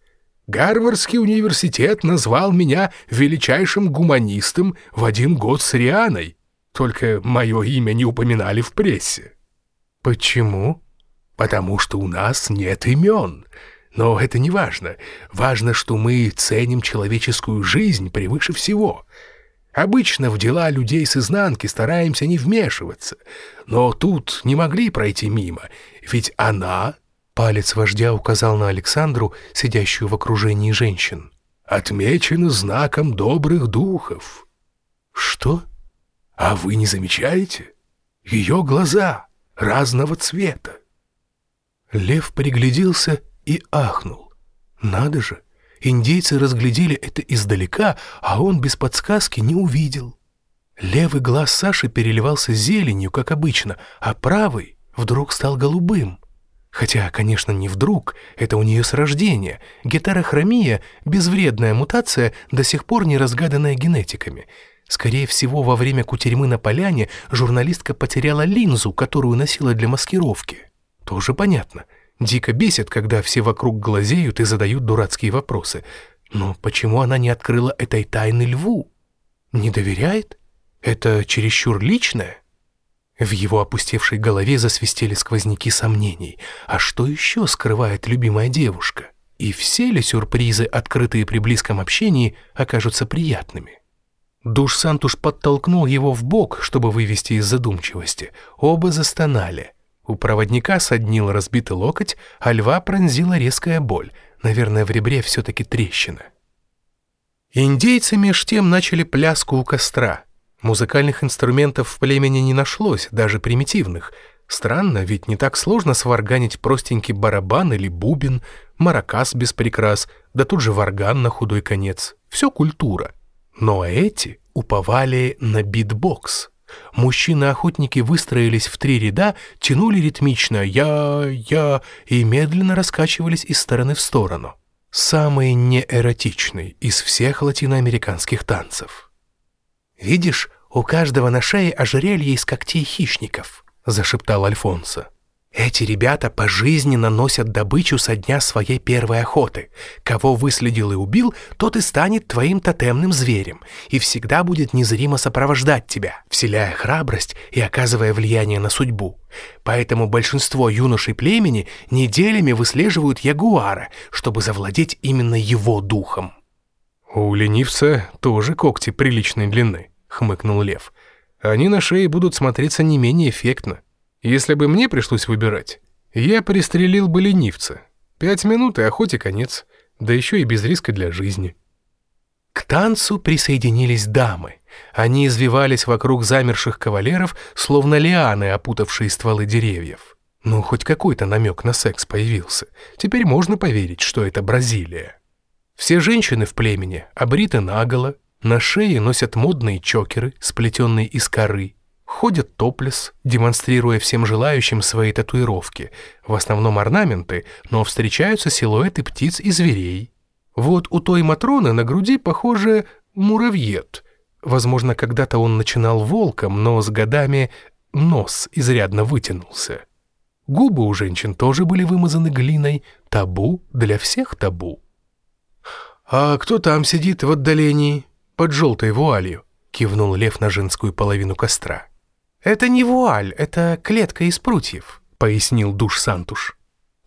A: «Гарвардский университет назвал меня величайшим гуманистом в один год с Рианой, только мое имя не упоминали в прессе».
B: «Почему?»
A: «Потому что у нас нет имен. Но это не важно. Важно, что мы ценим человеческую жизнь превыше всего. Обычно в дела людей с изнанки стараемся не вмешиваться. Но тут не могли пройти мимо, ведь она...
B: Палец вождя указал на Александру, сидящую в окружении женщин.
A: «Отмечена знаком добрых духов».
B: «Что?»
A: «А вы не замечаете? Ее глаза разного цвета».
B: Лев пригляделся и ахнул. Надо же, индейцы разглядели это издалека, а он без подсказки не увидел. Левый глаз Саши переливался зеленью, как обычно, а правый вдруг стал голубым. Хотя, конечно, не вдруг, это у нее с рождения. Гетерохромия — безвредная мутация, до сих пор не разгаданная генетиками. Скорее всего, во время кутерьмы на поляне журналистка потеряла линзу, которую носила для маскировки. Тоже понятно — Дико бесит, когда все вокруг глазеют и задают дурацкие вопросы. Но почему она не открыла этой тайны льву? Не доверяет? Это чересчур личное? В его опустевшей голове засвистели сквозняки сомнений. А что еще скрывает любимая девушка? И все ли сюрпризы, открытые при близком общении, окажутся приятными? Душ Сантуш подтолкнул его в бок, чтобы вывести из задумчивости. Оба застонали. У проводника соднил разбитый локоть, а льва пронзила резкая боль. Наверное, в ребре все-таки трещина. Индейцы меж тем начали пляску у костра. Музыкальных инструментов в племени не нашлось, даже примитивных. Странно, ведь не так сложно сварганить простенький барабан или бубен, маракас без прикрас, да тут же варган на худой конец. Все культура. Но эти уповали на битбокс. Мужчины-охотники выстроились в три ряда, тянули ритмично «я, я» и медленно раскачивались из стороны в сторону. Самый неэротичный из всех латиноамериканских танцев. «Видишь, у каждого на шее ожерелье из когтей хищников», — зашептал Альфонсо. Эти ребята пожизненно носят добычу со дня своей первой охоты. Кого выследил и убил, тот и станет твоим тотемным зверем и всегда будет незримо сопровождать тебя, вселяя храбрость и оказывая влияние на судьбу. Поэтому большинство юношей племени неделями выслеживают ягуара, чтобы завладеть именно его духом.
A: «У ленивца тоже когти приличной длины», — хмыкнул лев. «Они на шее будут смотреться не менее эффектно». Если бы мне пришлось выбирать, я пристрелил бы ленивца.
B: Пять минут и охоте конец, да еще и без риска для жизни. К танцу присоединились дамы. Они извивались вокруг замерших кавалеров, словно лианы, опутавшие стволы деревьев. Ну, хоть какой-то намек на секс появился. Теперь можно поверить, что это Бразилия. Все женщины в племени обриты наголо, на шее носят модные чокеры, сплетенные из коры, ходят топлес, демонстрируя всем желающим свои татуировки, в основном орнаменты, но встречаются силуэты птиц и зверей. Вот у той Матроны на груди, похоже, муравьед. Возможно, когда-то он начинал волком, но с годами нос изрядно вытянулся. Губы у женщин тоже были вымазаны глиной, табу для всех табу. «А кто там сидит в отдалении, под желтой вуалью?» — кивнул лев на женскую половину костра. «Это не вуаль, это клетка из прутьев», — пояснил душ Сантуш.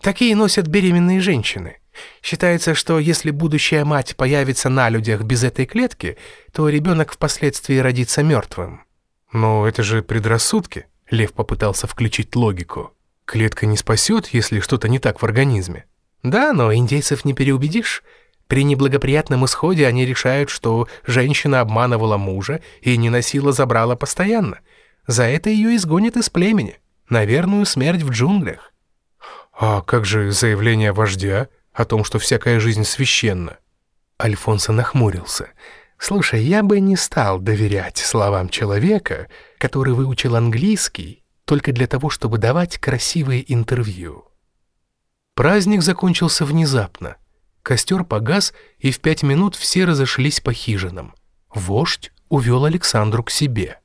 B: «Такие носят беременные женщины. Считается, что если будущая мать появится на людях без этой клетки, то ребенок впоследствии родится мертвым». «Но это же предрассудки», — лев попытался включить логику. Клетка не спасет, если что-то не так в организме. Да, но индейцев не переубедишь. При неблагоприятном исходе они решают, что женщина обманывала мужа и не носила забрала постоянно. За это ее изгонят из племени. На верную смерть в джунглях. А как же заявление вождя о том, что всякая жизнь священна? Альфонсо нахмурился. «Слушай, я бы не стал доверять словам человека, который выучил английский только для того, чтобы давать красивые интервью. Праздник закончился внезапно. Костер погас, и в пять минут все разошлись по хижинам. Вождь увел Александру к себе.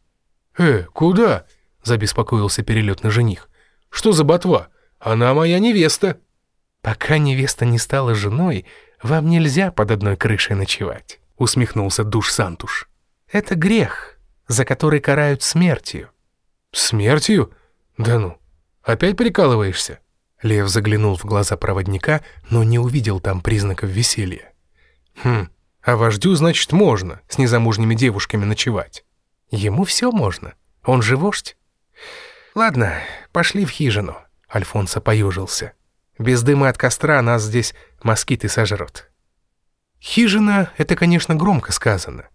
B: «Э, куда?» – забеспокоился перелетный жених. «Что за ботва? Она моя невеста». «Пока невеста не стала женой, вам нельзя под одной крышей ночевать», – усмехнулся душ Сантуш. «Это грех, за который карают смертью. «Смертью? Да ну, опять прикалываешься?» Лев заглянул в глаза проводника, но не увидел там признаков веселья. «Хм, а вождю, значит, можно с незамужними девушками ночевать. Ему все можно, он же вождь». «Ладно, пошли в хижину», — Альфонсо поюжился. «Без дыма от костра нас здесь москиты сожрут». «Хижина — это, конечно, громко сказано».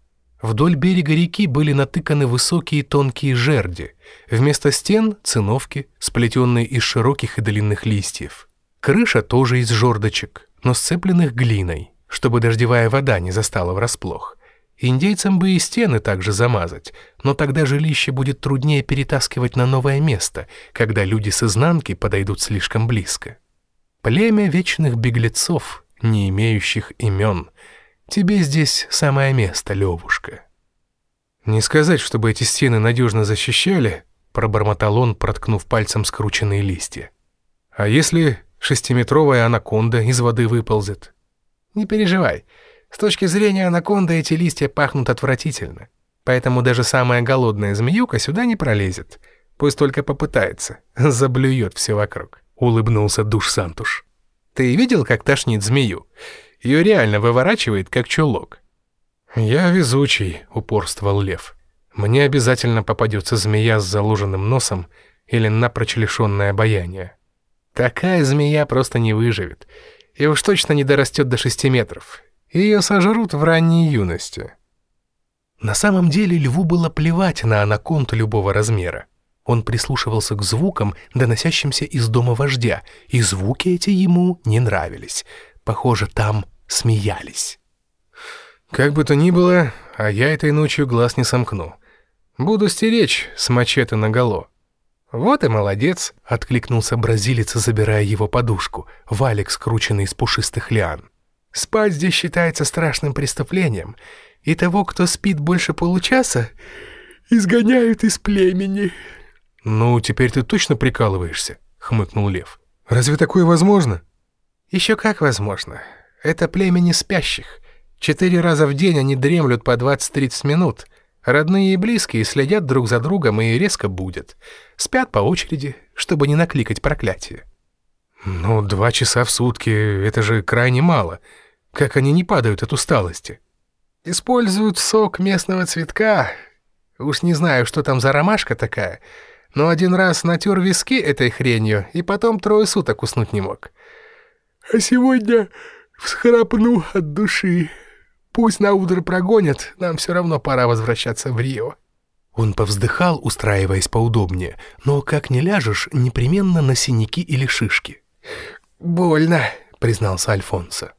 B: Вдоль берега реки были натыканы высокие тонкие жерди. Вместо стен — циновки, сплетенные из широких и длинных листьев. Крыша тоже из жердочек, но сцепленных глиной, чтобы дождевая вода не застала врасплох. Индейцам бы и стены также замазать, но тогда жилище будет труднее перетаскивать на новое место, когда люди с изнанки подойдут слишком близко. Племя вечных беглецов, не имеющих имен — Тебе здесь самое место, Левушка». «Не сказать, чтобы эти стены надежно защищали», пробормотал он, проткнув пальцем скрученные листья. «А если шестиметровая анаконда из воды выползет?» «Не переживай. С точки зрения анаконды эти листья пахнут отвратительно. Поэтому даже самая голодная змеюка сюда не пролезет. Пусть только попытается. (laughs) Заблюет все вокруг», — улыбнулся душ Сантуш. «Ты видел, как тошнит змею? Ее реально выворачивает, как чулок. «Я везучий», — упорствовал лев. «Мне обязательно попадется змея с залуженным носом или напрочь лишенное обаяния. Такая змея просто не выживет, и уж точно не дорастет до шести метров. Ее сожрут в ранней юности». На самом деле льву было плевать на анаконту любого размера. Он прислушивался к звукам, доносящимся из дома вождя, и звуки эти ему не нравились. Похоже, там смеялись. Как бы то ни было, а я этой ночью глаз не сомкну. Буду стеречь с мачете наголо. Вот и молодец, откликнулся бразилец, забирая его подушку, валик, скрученный из пушистых лиан. Спать здесь считается страшным преступлением, и того, кто спит больше получаса, изгоняют из племени. Ну, теперь ты точно прикалываешься, хмыкнул лев. Разве такое возможно? Еще как возможно. Это племя спящих. Четыре раза в день они дремлют по 20-30 минут. Родные и близкие следят друг за другом и резко будут. Спят по очереди, чтобы не накликать проклятие. Ну, два часа в сутки — это же крайне мало. Как они не падают от усталости? Используют сок местного цветка. Уж не знаю, что там за ромашка такая, но один раз натер виски этой хренью и потом трое суток уснуть не мог.
A: а сегодня всхрапну от души. Пусть на утро прогонят, нам все равно пора возвращаться в Рио».
B: Он повздыхал, устраиваясь поудобнее, но как не ляжешь, непременно на синяки или шишки.
A: «Больно», — признался Альфонсо.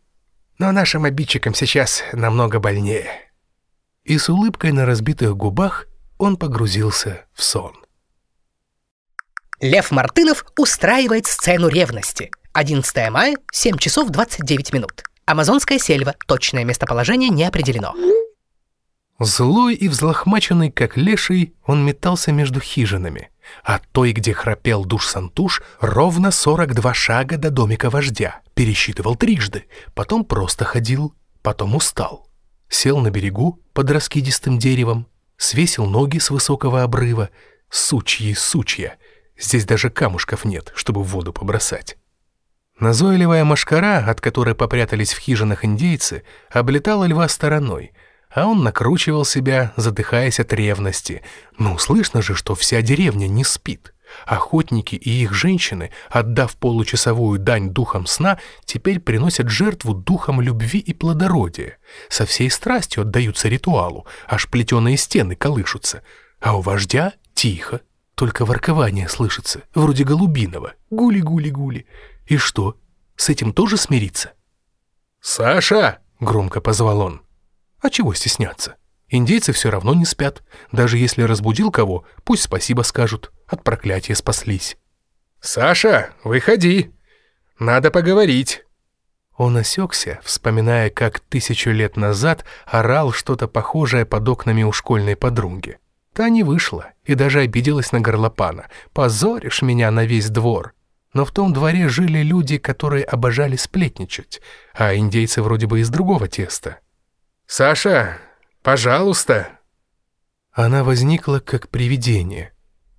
A: «Но нашим обидчикам сейчас намного больнее».
B: И с улыбкой на разбитых губах он погрузился в сон.
C: Лев Мартынов устраивает сцену ревности. 11 мая, 7 часов 29 минут. Амазонская сельва. Точное местоположение не определено.
B: Злой и взлохмаченный, как леший, он метался между хижинами. А той, где храпел душ-сантуш, ровно 42 шага до домика вождя. Пересчитывал трижды, потом просто ходил, потом устал. Сел на берегу под раскидистым деревом, свесил ноги с высокого обрыва. Сучьи, сучья. Здесь даже камушков нет, чтобы в воду побросать. Назойливая машкара, от которой попрятались в хижинах индейцы, облетала льва стороной, а он накручивал себя, задыхаясь от ревности. Ну, слышно же, что вся деревня не спит. Охотники и их женщины, отдав получасовую дань духам сна, теперь приносят жертву духам любви и плодородия. Со всей страстью отдаются ритуалу, аж плетеные стены колышутся. А у вождя тихо, только воркование слышится, вроде голубиного. Гули-гули-гули. И что, с этим тоже смириться?
A: «Саша!»
B: — громко позвал он. А чего стесняться? Индейцы все равно не спят. Даже если разбудил кого, пусть спасибо скажут. От проклятия спаслись.
A: «Саша, выходи! Надо поговорить!»
B: Он осекся, вспоминая, как тысячу лет назад орал что-то похожее под окнами у школьной подруги. Та не вышла и даже обиделась на горлопана. «Позоришь меня на весь двор!» Но в том дворе жили люди, которые обожали сплетничать, а индейцы вроде бы из другого теста.
A: «Саша, пожалуйста!»
B: Она возникла как привидение.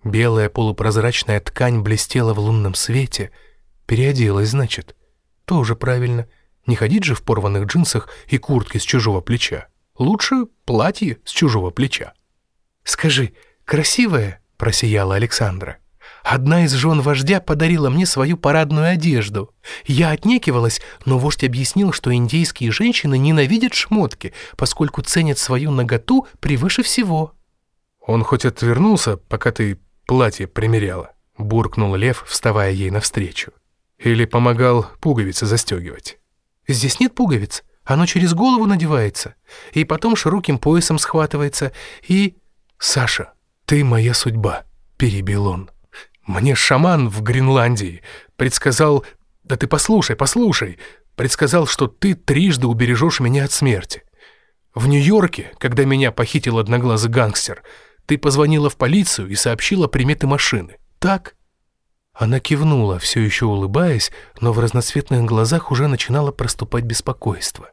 B: Белая полупрозрачная ткань блестела в лунном свете. Переоделась, значит. Тоже правильно. Не ходить же в порванных джинсах и куртке с чужого плеча. Лучше платье с чужого плеча. «Скажи, красивая?» — просияла Александра. Одна из жен вождя подарила мне свою парадную одежду. Я отнекивалась, но вождь объяснил, что индейские женщины ненавидят шмотки, поскольку ценят свою наготу превыше всего.
A: «Он хоть отвернулся, пока ты платье примеряла?» — буркнул Лев, вставая ей навстречу. «Или помогал пуговицы застегивать?»
B: «Здесь нет пуговиц. Оно через голову надевается. И потом широким поясом схватывается. И...» «Саша, ты моя судьба», — перебил он. Мне шаман в Гренландии предсказал... Да ты послушай, послушай. Предсказал, что ты трижды убережешь меня от смерти. В Нью-Йорке, когда меня похитил одноглазый гангстер, ты позвонила в полицию и сообщила приметы машины. Так?» Она кивнула, все еще улыбаясь, но в разноцветных глазах уже начинало проступать беспокойство.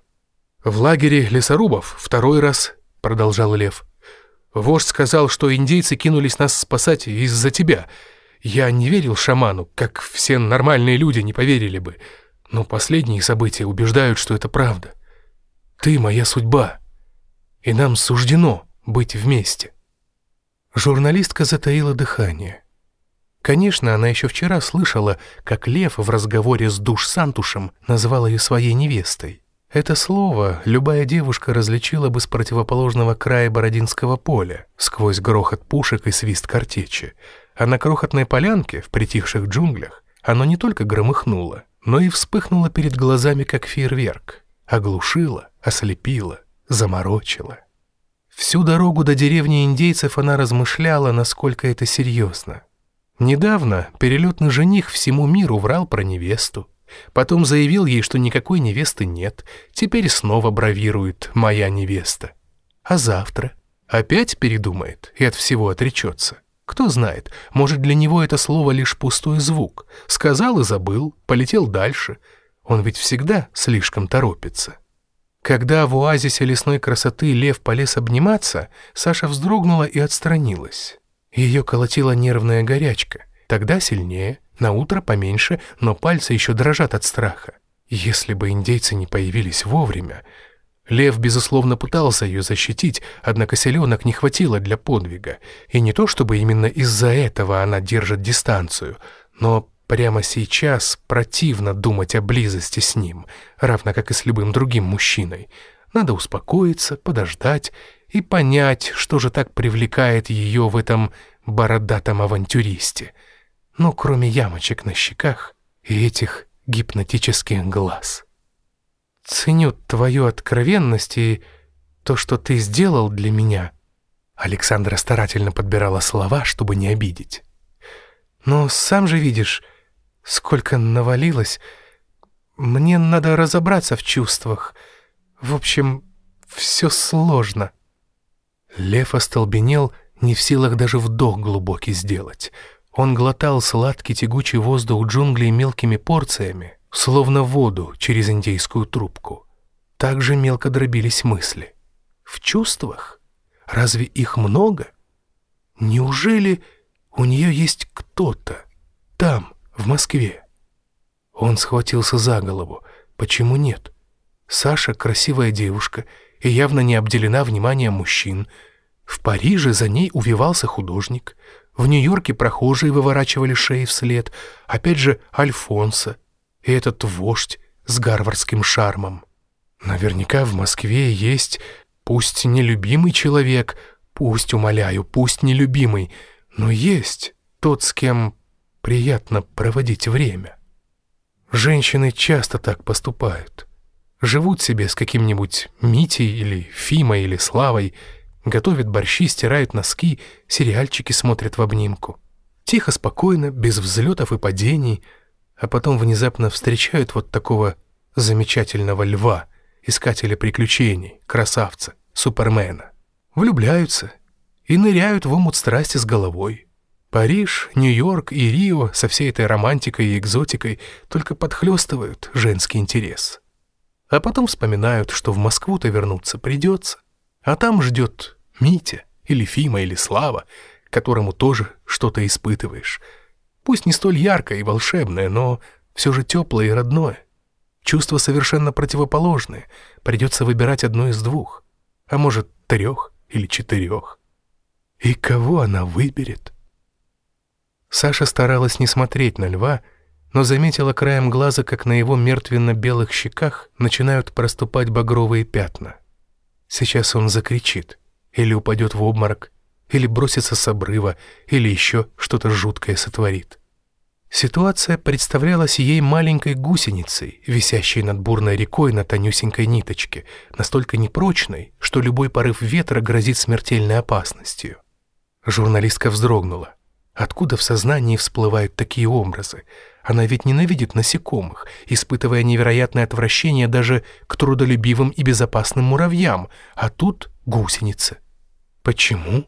A: «В лагере лесорубов второй раз», — продолжал Лев. «Вождь сказал, что индейцы кинулись нас спасать из-за тебя, я не верил шаману, как все нормальные люди не поверили бы, но последние события убеждают, что это правда. Ты моя судьба, и нам суждено быть вместе».
B: Журналистка затаила дыхание. Конечно, она еще вчера слышала, как Лев в разговоре с душ-сантушем назвал ее своей невестой. Это слово любая девушка различила бы с противоположного края Бородинского поля, сквозь грохот пушек и свист картечи, а на крохотной полянке, в притихших джунглях, оно не только громыхнуло, но и вспыхнуло перед глазами, как фейерверк. Оглушило, ослепило, заморочило. Всю дорогу до деревни индейцев она размышляла, насколько это серьезно. Недавно перелетный жених всему миру врал про невесту. Потом заявил ей, что никакой невесты нет. Теперь снова бравирует «моя невеста». А завтра опять передумает и от всего отречется. Кто знает, может, для него это слово лишь пустой звук. Сказал и забыл, полетел дальше. Он ведь всегда слишком торопится. Когда в оазисе лесной красоты лев полез обниматься, Саша вздрогнула и отстранилась. Ее колотила нервная горячка. Тогда сильнее, на утро поменьше, но пальцы еще дрожат от страха. Если бы индейцы не появились вовремя, Лев, безусловно, пытался ее защитить, однако селенок не хватило для подвига. И не то, чтобы именно из-за этого она держит дистанцию, но прямо сейчас противно думать о близости с ним, равно как и с любым другим мужчиной. Надо успокоиться, подождать и понять, что же так привлекает ее в этом бородатом авантюристе. Ну, кроме ямочек на щеках и этих гипнотических глаз. Ценю твою откровенность и то, что ты сделал для меня. Александра старательно подбирала слова, чтобы не обидеть. Но сам же видишь, сколько навалилось. Мне надо разобраться в чувствах. В общем, все сложно. Лев остолбенел, не в силах даже вдох глубокий сделать. Он глотал сладкий тягучий воздух джунглей мелкими порциями, словно воду через индейскую трубку. Так же мелко дробились мысли. В чувствах? Разве их много? Неужели у нее есть кто-то там, в Москве? Он схватился за голову. Почему нет? Саша — красивая девушка и явно не обделена вниманием мужчин. В Париже за ней увивался художник. В Нью-Йорке прохожие выворачивали шеи вслед. Опять же, Альфонсо. И этот вождь с гарвардским шармом. Наверняка в Москве есть, пусть нелюбимый человек, пусть, умоляю, пусть нелюбимый, но есть тот, с кем приятно проводить время. Женщины часто так поступают. Живут себе с каким-нибудь Митей или Фимой или Славой, готовят борщи, стирают носки, сериальчики смотрят в обнимку. Тихо, спокойно, без взлетов и падений — а потом внезапно встречают вот такого замечательного льва, искателя приключений, красавца, супермена. Влюбляются и ныряют в омут страсти с головой. Париж, Нью-Йорк и Рио со всей этой романтикой и экзотикой только подхлестывают женский интерес. А потом вспоминают, что в Москву-то вернуться придется, а там ждет Митя или Фима или Слава, которому тоже что-то испытываешь — Пусть не столь яркое и волшебное, но все же теплое и родное. Чувства совершенно противоположные. Придется выбирать одно из двух. А может, трех или четырех. И кого она выберет? Саша старалась не смотреть на льва, но заметила краем глаза, как на его мертвенно-белых щеках начинают проступать багровые пятна. Сейчас он закричит, или упадет в обморок, или бросится с обрыва, или еще что-то жуткое сотворит. Ситуация представлялась ей маленькой гусеницей, висящей над бурной рекой на тонюсенькой ниточке, настолько непрочной, что любой порыв ветра грозит смертельной опасностью. Журналистка вздрогнула. Откуда в сознании всплывают такие образы? Она ведь ненавидит насекомых, испытывая невероятное отвращение даже к трудолюбивым и безопасным муравьям, а тут гусеница. Почему?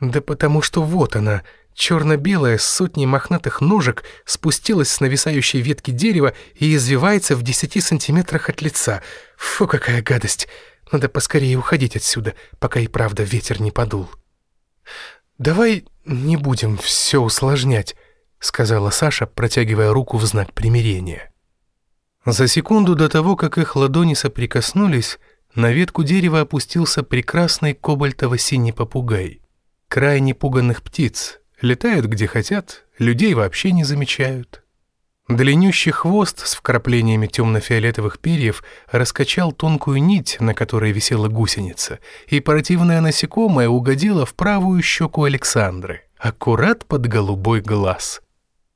B: Да потому что вот она, черно-белая с сотней мохнатых ножек, спустилась с нависающей ветки дерева и извивается в десяти сантиметрах от лица. Фу, какая гадость! Надо поскорее уходить отсюда, пока и правда ветер не подул. «Давай не будем все усложнять», — сказала Саша, протягивая руку в знак примирения. За секунду до того, как их ладони соприкоснулись, на ветку дерева опустился прекрасный кобальтово-синий попугай крайне пуганных птиц, летают где хотят, людей вообще не замечают. Длиннющий хвост с вкраплениями темно-фиолетовых перьев раскачал тонкую нить, на которой висела гусеница, и противное насекомое угодило в правую щеку Александры, аккурат под голубой глаз.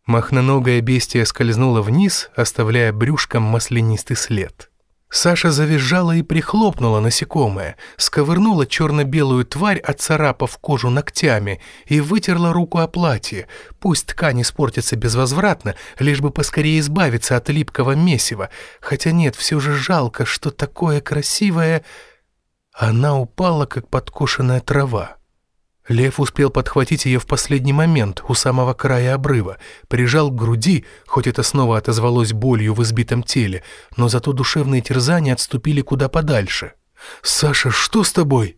B: Махноногое бестие скользнуло вниз, оставляя брюшком маслянистый след. Саша завизжала и прихлопнула насекомое, сковырнула черно-белую тварь, отцарапав кожу ногтями, и вытерла руку о платье. Пусть ткань испортится безвозвратно, лишь бы поскорее избавиться от липкого месива. Хотя нет, все же жалко, что такое красивое... Она упала, как подкошенная трава. Лев успел подхватить ее в последний момент, у самого края обрыва, прижал к груди, хоть это снова отозвалось болью в избитом теле, но зато душевные терзания отступили куда подальше. «Саша, что с тобой?»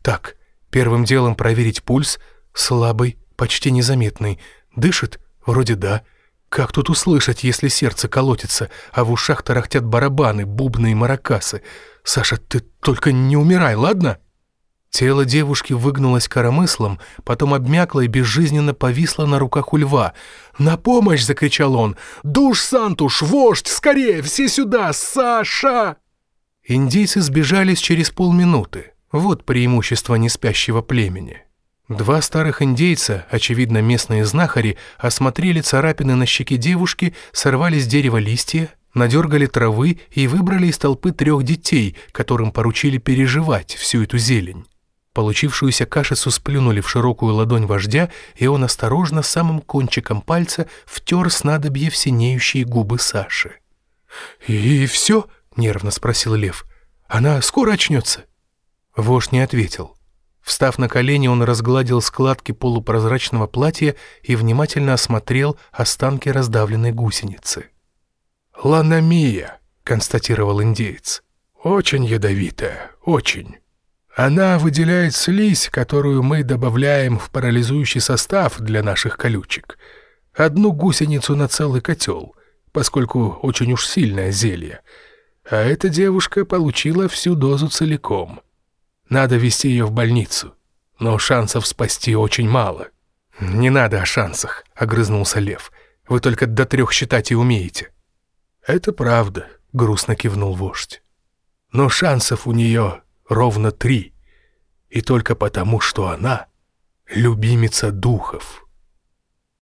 B: «Так, первым делом проверить пульс. Слабый, почти незаметный. Дышит? Вроде да. Как тут услышать, если сердце колотится, а в ушах тарахтят барабаны, бубны и маракасы? Саша, ты только не умирай, ладно?» Тело девушки выгнулось коромыслом, потом обмякло и безжизненно повисло на руках у льва. «На помощь!» — закричал он. «Душ, Сантуш, вождь! Скорее! Все сюда! Саша!» Индейцы сбежались через полминуты. Вот преимущество неспящего племени. Два старых индейца, очевидно местные знахари, осмотрели царапины на щеке девушки, сорвали с дерева листья, надергали травы и выбрали из толпы трех детей, которым поручили переживать всю эту зелень. Получившуюся кашицу сплюнули в широкую ладонь вождя, и он осторожно самым кончиком пальца втер снадобье в синеющие губы Саши. «И все?» — нервно спросил Лев. «Она скоро очнется?» Вождь не ответил. Встав на колени, он разгладил складки полупрозрачного платья и внимательно осмотрел останки раздавленной гусеницы.
D: «Ланамия», — констатировал индеец. «Очень ядовитая, очень». Она выделяет слизь, которую мы добавляем в парализующий состав для наших колючек. Одну гусеницу на целый котел, поскольку очень уж сильное зелье. А эта девушка получила всю дозу целиком. Надо вести ее в больницу, но шансов спасти очень мало.
B: «Не надо о шансах», — огрызнулся Лев. «Вы только до трех считать и умеете».
D: «Это правда», — грустно кивнул вождь. «Но шансов у нее ровно три. И только потому, что она — любимица духов».